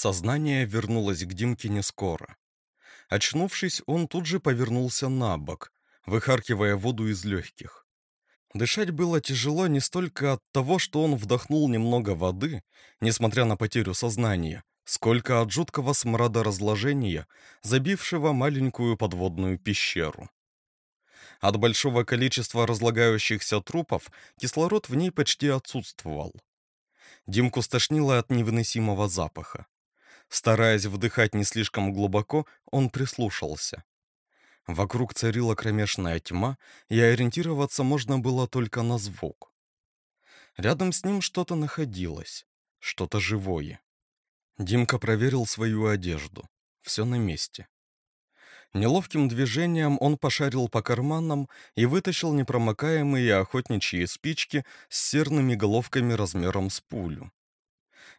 Сознание вернулось к Димке не скоро. Очнувшись, он тут же повернулся на бок, выхаркивая воду из легких. Дышать было тяжело не столько от того, что он вдохнул немного воды, несмотря на потерю сознания, сколько от жуткого смрада разложения, забившего маленькую подводную пещеру. От большого количества разлагающихся трупов кислород в ней почти отсутствовал. Димку стошнило от невыносимого запаха. Стараясь вдыхать не слишком глубоко, он прислушался. Вокруг царила кромешная тьма, и ориентироваться можно было только на звук. Рядом с ним что-то находилось, что-то живое. Димка проверил свою одежду. Все на месте. Неловким движением он пошарил по карманам и вытащил непромокаемые охотничьи спички с серными головками размером с пулю.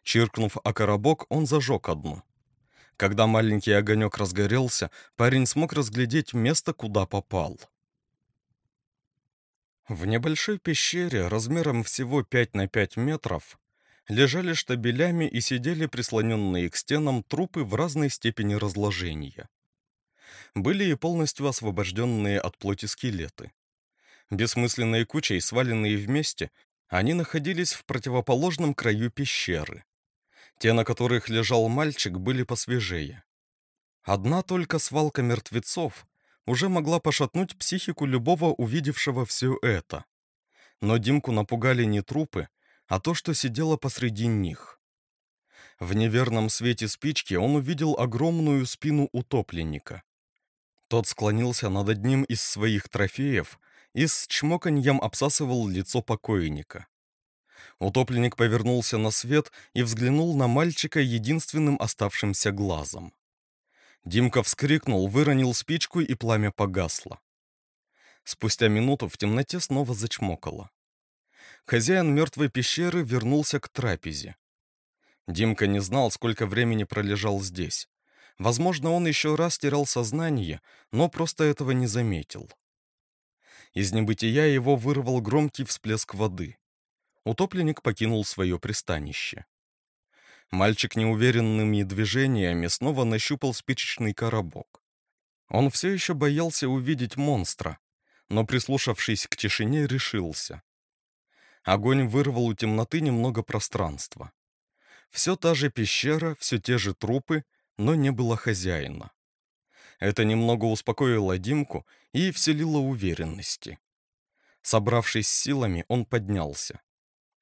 Чиркнув о коробок, он зажег одну. Когда маленький огонек разгорелся, парень смог разглядеть место, куда попал. В небольшой пещере размером всего 5 на 5 метров лежали штабелями и сидели прислоненные к стенам трупы в разной степени разложения. Были и полностью освобожденные от плоти скелеты. Бессмысленной кучей, сваленные вместе, они находились в противоположном краю пещеры. Те, на которых лежал мальчик, были посвежее. Одна только свалка мертвецов уже могла пошатнуть психику любого увидевшего все это. Но Димку напугали не трупы, а то, что сидело посреди них. В неверном свете спички он увидел огромную спину утопленника. Тот склонился над одним из своих трофеев и с чмоканьем обсасывал лицо покойника. Утопленник повернулся на свет и взглянул на мальчика единственным оставшимся глазом. Димка вскрикнул, выронил спичку, и пламя погасло. Спустя минуту в темноте снова зачмокало. Хозяин мертвой пещеры вернулся к трапезе. Димка не знал, сколько времени пролежал здесь. Возможно, он еще раз терял сознание, но просто этого не заметил. Из небытия его вырвал громкий всплеск воды утопленник покинул свое пристанище. Мальчик неуверенными движениями снова нащупал спичечный коробок. Он все еще боялся увидеть монстра, но, прислушавшись к тишине, решился. Огонь вырвал у темноты немного пространства. Все та же пещера, все те же трупы, но не было хозяина. Это немного успокоило Димку и вселило уверенности. Собравшись с силами, он поднялся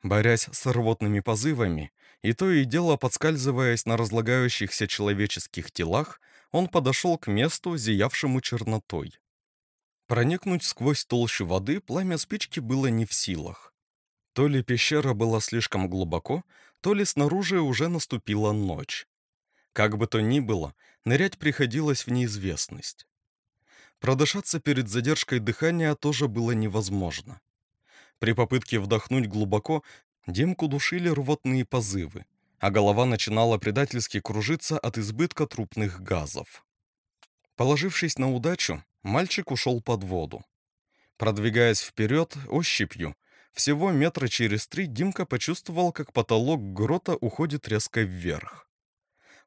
борясь с рвотными позывами, и то и дело подскальзываясь на разлагающихся человеческих телах, он подошел к месту, зиявшему чернотой. Проникнуть сквозь толщу воды пламя спички было не в силах. То ли пещера была слишком глубоко, то ли снаружи уже наступила ночь. Как бы то ни было, нырять приходилось в неизвестность. Продышаться перед задержкой дыхания тоже было невозможно. При попытке вдохнуть глубоко Демку душили рвотные позывы, а голова начинала предательски кружиться от избытка трупных газов. Положившись на удачу, мальчик ушел под воду. Продвигаясь вперед ощупью, всего метра через три Димка почувствовал, как потолок грота уходит резко вверх.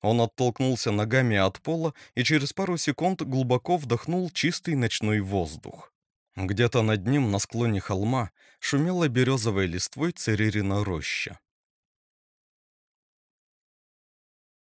Он оттолкнулся ногами от пола и через пару секунд глубоко вдохнул чистый ночной воздух. Где-то над ним, на склоне холма, шумела березовой листвой церерина роща.